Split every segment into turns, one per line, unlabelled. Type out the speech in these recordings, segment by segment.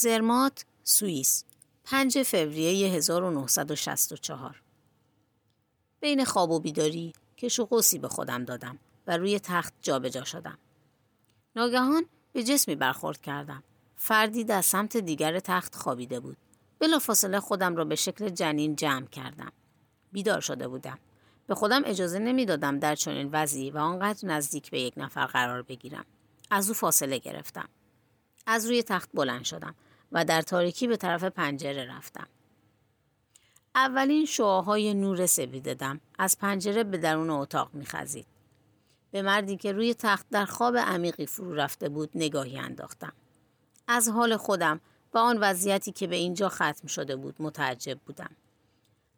زرمات، سوئیس 5 فوریه 1964 بین خواب و بیداری که شقوسی به خودم دادم و روی تخت جابجا شدم. ناگهان به جسمی برخورد کردم. فردی در سمت دیگر تخت خوابیده بود. بلافاصله خودم را به شکل جنین جمع کردم. بیدار شده بودم. به خودم اجازه نمی‌دادم در چنین وضعی و آنقدر نزدیک به یک نفر قرار بگیرم. از او فاصله گرفتم. از روی تخت بلند شدم و در تاریکی به طرف پنجره رفتم. اولین شعاهای نور سپیددم از پنجره به درون اتاق میخزید. به مردی که روی تخت در خواب عمیقی فرو رفته بود نگاهی انداختم. از حال خودم و آن وضعیتی که به اینجا ختم شده بود متعجب بودم.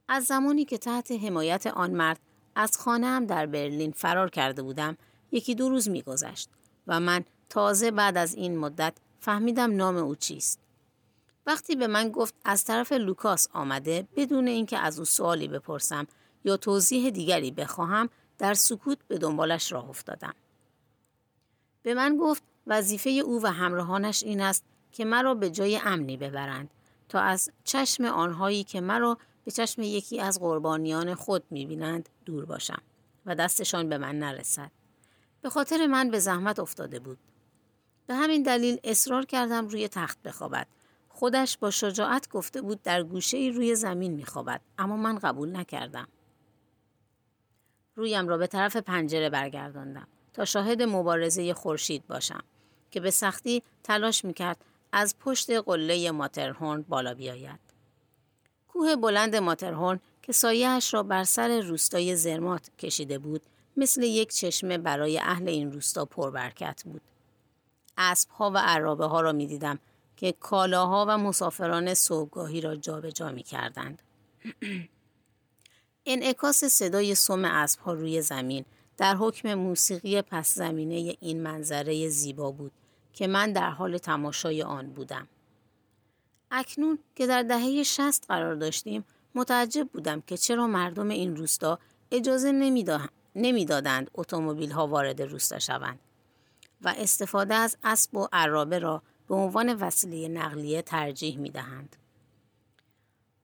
از زمانی که تحت حمایت آن مرد از خانه هم در برلین فرار کرده بودم یکی دو روز میگذشت و من تازه بعد از این مدت فهمیدم نام او چیست. وقتی به من گفت از طرف لوکاس آمده بدون اینکه از او سوالی بپرسم یا توضیح دیگری بخواهم در سکوت به دنبالش راه افتادم. به من گفت وظیفه او و همراهانش این است که مرا به جای امنی ببرند تا از چشم آنهایی که مرا به چشم یکی از قربانیان خود می‌بینند دور باشم و دستشان به من نرسد. به خاطر من به زحمت افتاده بود. به همین دلیل اصرار کردم روی تخت بخوابد. خودش با شجاعت گفته بود در گوشه روی زمین میخوابد اما من قبول نکردم. رویم را به طرف پنجره برگرداندم تا شاهد مبارزه خورشید باشم که به سختی تلاش می‌کرد از پشت قله ماترهورن بالا بیاید. کوه بلند ماترهورن که سایهاش را بر سر روستای زرمات کشیده بود مثل یک چشمه برای اهل این روستا پربرکت بود. اسبها و عرابه ها را می دیدم که کالاها و مسافران صبحگاهی را جابجا می کردند. انعکاس صدای سم اسبها روی زمین در حکم موسیقی پس زمینه این منظره زیبا بود که من در حال تماشای آن بودم. اکنون که در دهه شست قرار داشتیم متعجب بودم که چرا مردم این روستا اجازه نمی‌دادند اتومبیل ها وارد روستا شوند و استفاده از اسب و عرابه را به عنوان وسیله نقلیه ترجیح می دهند.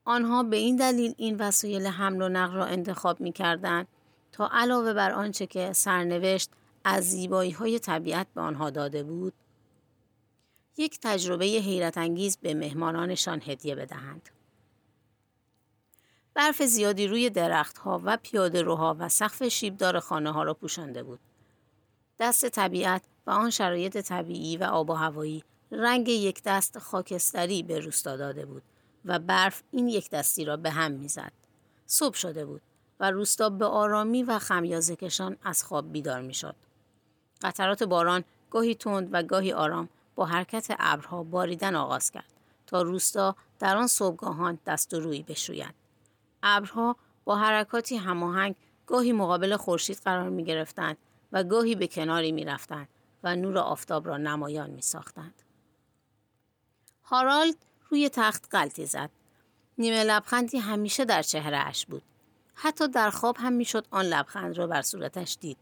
آنها به این دلیل این وسایل حمل و نقل را انتخاب می کردند تا علاوه بر آنچه که سرنوشت از زیبایی های طبیعت به آنها داده بود یک تجربه حیرت انگیز به مهمانانشان هدیه بدهند. برف زیادی روی درختها و پیاده روها و سقف شیبدار خانه ها را پوشانده بود. دست طبیعت و آن شرایط طبیعی و آب و هوایی رنگ یک دست خاکستری به روستا داده بود و برف این یک دستی را به هم می‌زد. صبح شده بود و روستا به آرامی و خمیازکشان از خواب بیدار می‌شد. قطرات باران گاهی تند و گاهی آرام با حرکت ابرها باریدن آغاز کرد تا روستا در آن صبحگاهان دست و روی بشوید. ابرها با حرکاتی هماهنگ گاهی مقابل خورشید قرار می گرفتند و گاهی به کناری می رفتند و نور آفتاب را نمایان می ساختند. هارالد روی تخت غلطی زد. نیمه لبخندی همیشه در چهره اش بود. حتی در خواب هم می‌شد آن لبخند را بر صورتش دید.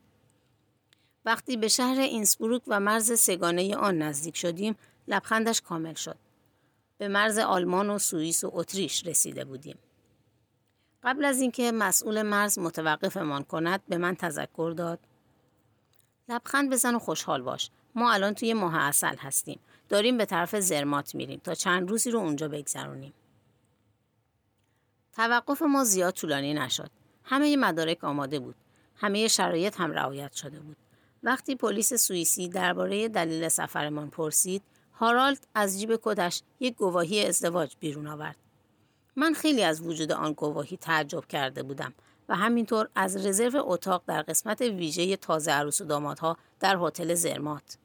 وقتی به شهر اینسبروک و مرز سگانه آن نزدیک شدیم لبخندش کامل شد. به مرز آلمان و سوئیس و اتریش رسیده بودیم. قبل از اینکه مسئول مرز متوقفمان کند به من تذکر داد لبخند بزن و خوشحال باش ما الان توی ماه اصل هستیم داریم به طرف زرمات میریم تا چند روزی رو اونجا بگذرونیم. توقف ما زیاد طولانی نشد. همه مدارک آماده بود. همه شرایط هم رعایت شده بود. وقتی پلیس سوئیسی درباره دلیل سفرمان پرسید هارالد از جیب کدش یک گواهی ازدواج بیرون آورد. من خیلی از وجود آن گواهی تعجب کرده بودم و همینطور از رزرو اتاق در قسمت ویژه تازه عروس و دامادها در هتل زرمات.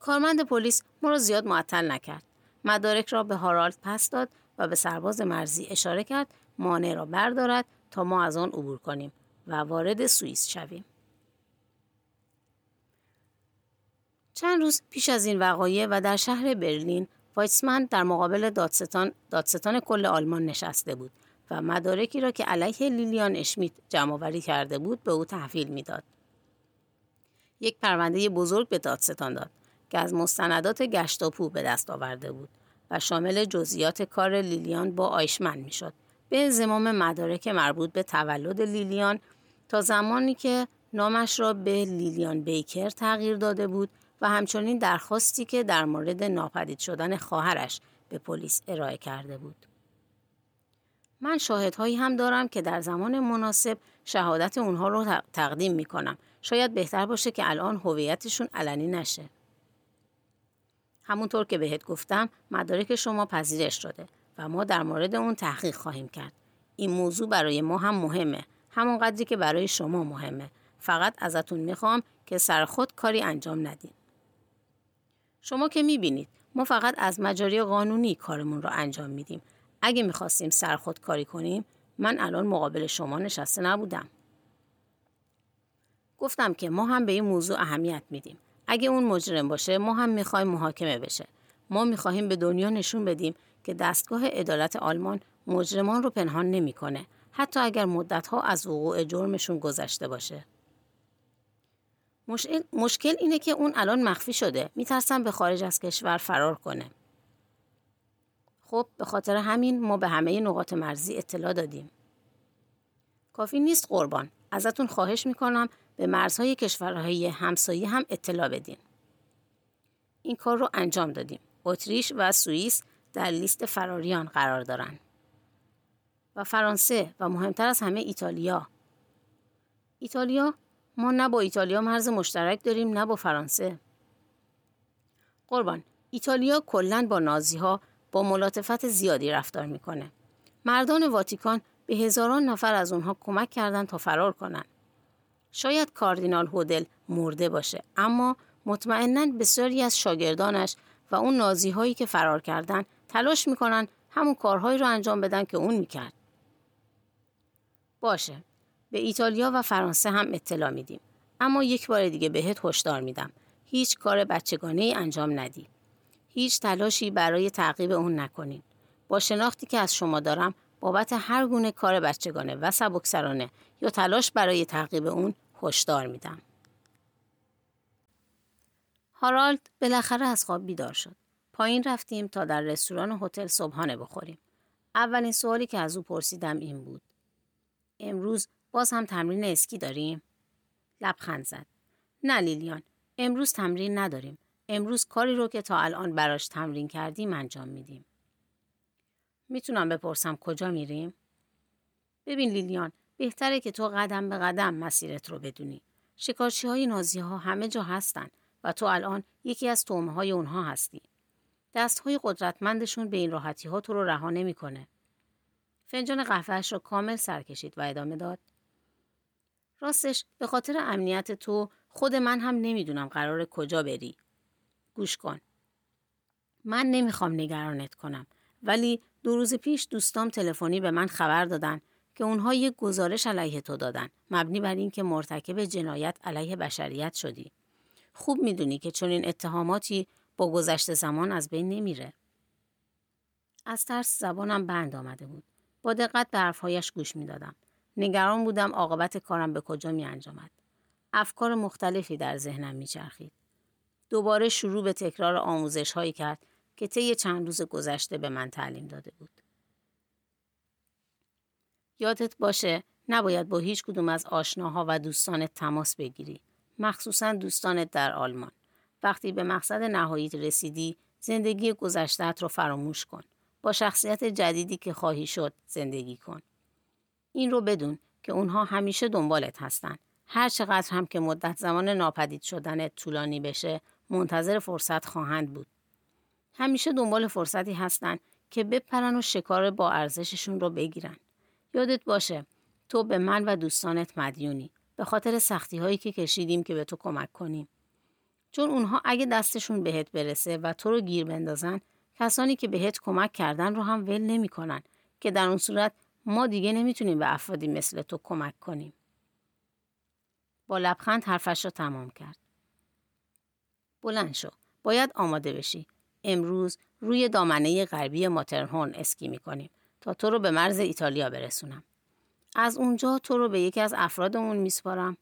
کارمند پلیس ما را زیاد معطل نکرد. مدارک را به هارالد پس داد و به سرباز مرزی اشاره کرد مانع را بردارد تا ما از آن عبور کنیم و وارد سوئیس شویم. چند روز پیش از این وقایع و در شهر برلین وایسمن در مقابل دادستان, دادستان کل آلمان نشسته بود و مدارکی را که علیه لیلیان اشمیت جمع کرده بود به او تحویل می‌داد. یک پرونده بزرگ به دادستان داد که از مستندات گشتاپو به دست آورده بود و شامل جزئیات کار لیلیان با آیشمن می‌شد به زمام مدارک مربوط به تولد لیلیان تا زمانی که نامش را به لیلیان بیکر تغییر داده بود و همچنین درخواستی که در مورد ناپدید شدن خواهرش به پلیس ارائه کرده بود. من شاهدهایی هم دارم که در زمان مناسب شهادت اونها رو تقدیم می کنم. شاید بهتر باشه که الان هویتشون علنی نشه. همونطور که بهت گفتم مدارک شما پذیرش شده و ما در مورد اون تحقیق خواهیم کرد. این موضوع برای ما هم مهمه. همون قدری که برای شما مهمه. فقط ازتون می‌خوام که سر خود کاری انجام ندین. شما که می‌بینید ما فقط از مجاری قانونی کارمون رو انجام میدیم. اگه می‌خواستیم سر خود کاری کنیم من الان مقابل شما نشسته نبودم. گفتم که ما هم به این موضوع اهمیت میدیم. اگه اون مجرم باشه ما هم می‌خوایم محاکمه بشه. ما می‌خواهیم به دنیا نشون بدیم که دستگاه عدالت آلمان مجرمان رو پنهان نمی‌کنه حتی اگر مدتها از وقوع جرمشون گذشته باشه. مشکل اینه که اون الان مخفی شده. میترسم به خارج از کشور فرار کنه. خب به خاطر همین ما به همه نقاط مرزی اطلاع دادیم. کافی نیست قربان. ازتون خواهش می‌کنم به مرزهای کشورهای همسایه هم اطلاع بدین. این کار رو انجام دادیم. اتریش و سوئیس در لیست فراریان قرار دارن. و فرانسه و مهمتر از همه ایتالیا. ایتالیا ما نه با ایتالیا مرز مشترک داریم نه با فرانسه. قربان ایتالیا کلا با نازی ها با ملاتفت زیادی رفتار می‌کنه. مردان واتیکان به هزاران نفر از اونها کمک کردن تا فرار کنن. شاید کاردینال هودل مرده باشه اما مطمئنا بسیاری از شاگردانش و اون نازی هایی که فرار کردن تلاش می‌کنن همون کارهایی رو انجام بدن که اون می‌کرد. باشه. به ایتالیا و فرانسه هم اطلاع میدیم. اما یک بار دیگه بهت هشدار میدم. هیچ کار بچگانه ای انجام ندی. هیچ تلاشی برای تعقیب اون نکنین. با شناختی که از شما دارم بابت هر گونه کار بچگانه و سبکسرانه یا تلاش برای تعقیب اون هشدار میدم. هارالد بالاخره از خواب بیدار شد. پایین رفتیم تا در رستوران هتل صبحانه بخوریم. اولین سوالی که از او پرسیدم این بود. امروز باز هم تمرین اسکی داریم؟ لبخند زد. نه لیلیان، امروز تمرین نداریم. امروز کاری رو که تا الان براش تمرین کردیم انجام میدیم. می‌تونم بپرسم کجا میریم؟ ببین لیلیان، بهتره که تو قدم به قدم مسیرت رو بدونی. شکارچی های نازی ها همه جا هستن و تو الان یکی از تومه های اونها هستی. دست های قدرتمندشون به این راحتی ها تو رو رها نمی‌کنه. فنجان قهوهش را کامل سر کشید و ادامه داد. راستش به خاطر امنیت تو خود من هم نمی‌دونم قرار کجا بری. گوش کن. من نمی‌خوام نگرانت کنم ولی دو روز پیش دوستام تلفنی به من خبر دادن که اونها یک گزارش علیه تو دادن مبنی بر اینکه مرتکب جنایت علیه بشریت شدی. خوب می‌دونی که چون این اتهاماتی با گذشت زمان از بین نمیره. از ترس زبانم بند آمده بود. با دقت به حرفهایش گوش می‌دادم. نگران بودم عاقبت کارم به کجا می انجامد. افکار مختلفی در ذهنم می چرخید. دوباره شروع به تکرار آموزش هایی کرد که طی چند روز گذشته به من تعلیم داده بود. یادت باشه نباید با هیچ کدوم از آشناها و دوستانت تماس بگیری. مخصوصا دوستانت در آلمان. وقتی به مقصد نهاییت رسیدی زندگی گذشتت رو فراموش کن. با شخصیت جدیدی که خواهی شد زندگی کن. این رو بدون که اونها همیشه دنبالت هستن. هر چقدر هم که مدت زمان ناپدید شدن طولانی بشه منتظر فرصت خواهند بود. همیشه دنبال فرصتی هستن که بپرن و شکار با ارزششون رو بگیرن. یادت باشه تو به من و دوستانت مدیونی به خاطر سختی هایی که کشیدیم که به تو کمک کنیم. چون اونها اگه دستشون بهت برسه و تو رو گیر بندازن کسانی که بهت کمک کردن رو هم ول نمی‌کنن که در اون صورت ما دیگه نمی‌تونیم به افرادی مثل تو کمک کنیم. با لبخند حرفش را تمام کرد. بلند شو. باید آماده بشی. امروز روی دامنه غربی ماترهورن اسکی می‌کنیم تا تو رو به مرز ایتالیا برسونم. از اونجا تو رو به یکی از افرادمون میسپارم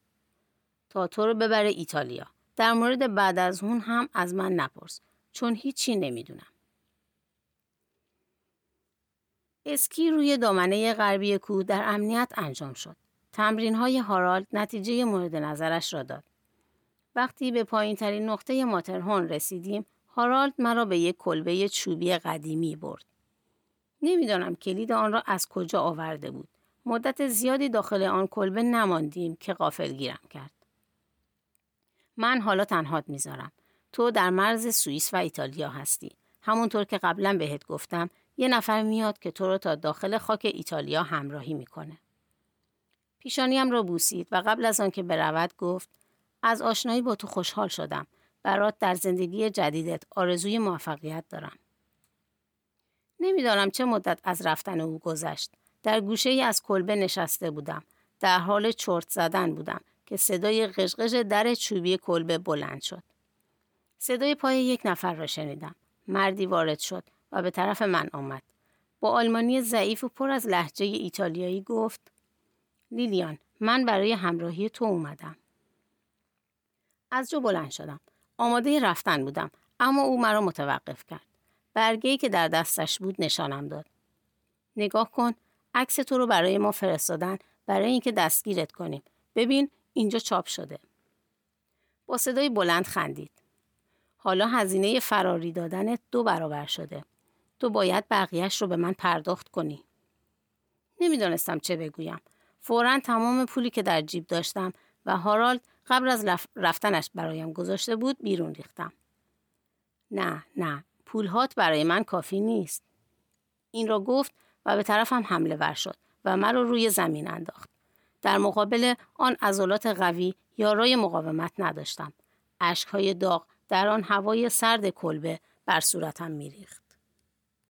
تا تو رو ببره ایتالیا. در مورد بعد از اون هم از من نپرس چون هیچی نمی‌دونم. اسکی روی دامنه غربی کوه در امنیت انجام شد. تمرین های هارالد نتیجه مورد نظرش را داد. وقتی به پایین ترین نقطه ماترهون رسیدیم، هارالد مرا به یک کلبه چوبی قدیمی برد. نمی‌دانم کلید آن را از کجا آورده بود. مدت زیادی داخل آن کلبه نماندیم که قافل گیرم کرد. من حالا تنهات می‌ذارم. تو در مرز سوئیس و ایتالیا هستی. همونطور که قبلا بهت گفتم یه نفر میاد که تو رو تا داخل خاک ایتالیا همراهی می‌کنه. پیشانیم را بوسید و قبل از آنکه برود گفت از آشنایی با تو خوشحال شدم. برات در زندگی جدیدت آرزوی موفقیت دارم. نمی‌دانم چه مدت از رفتن او گذشت. در گوشه ای از کلبه نشسته بودم. در حال چرت زدن بودم که صدای قشقش در چوبی کلبه بلند شد. صدای پای یک نفر را شنیدم. مردی وارد شد و به طرف من آمد. با آلمانی ضعیف و پر از لحجه ایتالیایی گفت لیلیان من برای همراهی تو اومدم. از جو بلند شدم. آماده رفتن بودم اما او مرا متوقف کرد. برگه‌ای که در دستش بود نشانم داد. نگاه کن عکس تو رو برای ما فرستادن برای اینکه دستگیرت کنیم. ببین اینجا چاپ شده. با صدای بلند خندید. حالا هزینه فراری دادنت دو برابر شده. تو باید بقیهش رو به من پرداخت کنی. نمی‌دانستم چه بگویم. فورا تمام پولی که در جیب داشتم و هارالد قبل از رفتنش برایم گذاشته بود بیرون ریختم. نه نه پولهات برای من کافی نیست. این را گفت و به طرفم حمله ور شد و مرا روی زمین انداخت. در مقابل آن عضلات قوی یارای مقاومت نداشتم. اشکهای داغ در آن هوای سرد کلبه بر صورتم میریخت.